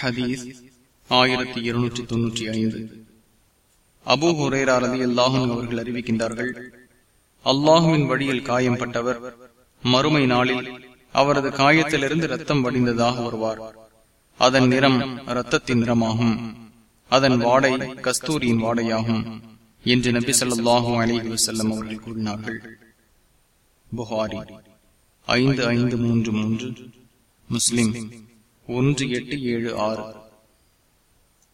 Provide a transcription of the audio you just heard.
ஹதீஸ் ஆயிரத்தி இருநூற்றி தொன்னூற்றி ஐந்து. அபு ஹுரேரா ரதி அல்லாஹும் அவர்கள் அறிவிக்கின்றார்கள் அல்லாஹுவின் வழியில் காயம்பட்டவர் மறுமை நாளில் அவரது காயத்திலிருந்து ரத்தம் வடிந்ததாக வருவார். அதன் நிறம் இரத்தத்தின் நிறமாகும். அதன் வாடை கஸ்தூரியின் வாடையாகும் என்று நபி சொல்லாஹு அலி வசல்லம் அவர்கள் கூறினார்கள். புகாரி ஐந்து ஐந்து மூன்று மூன்று. முஸ்லிம் ஒன்று எட்டு ஏழு ஆறு.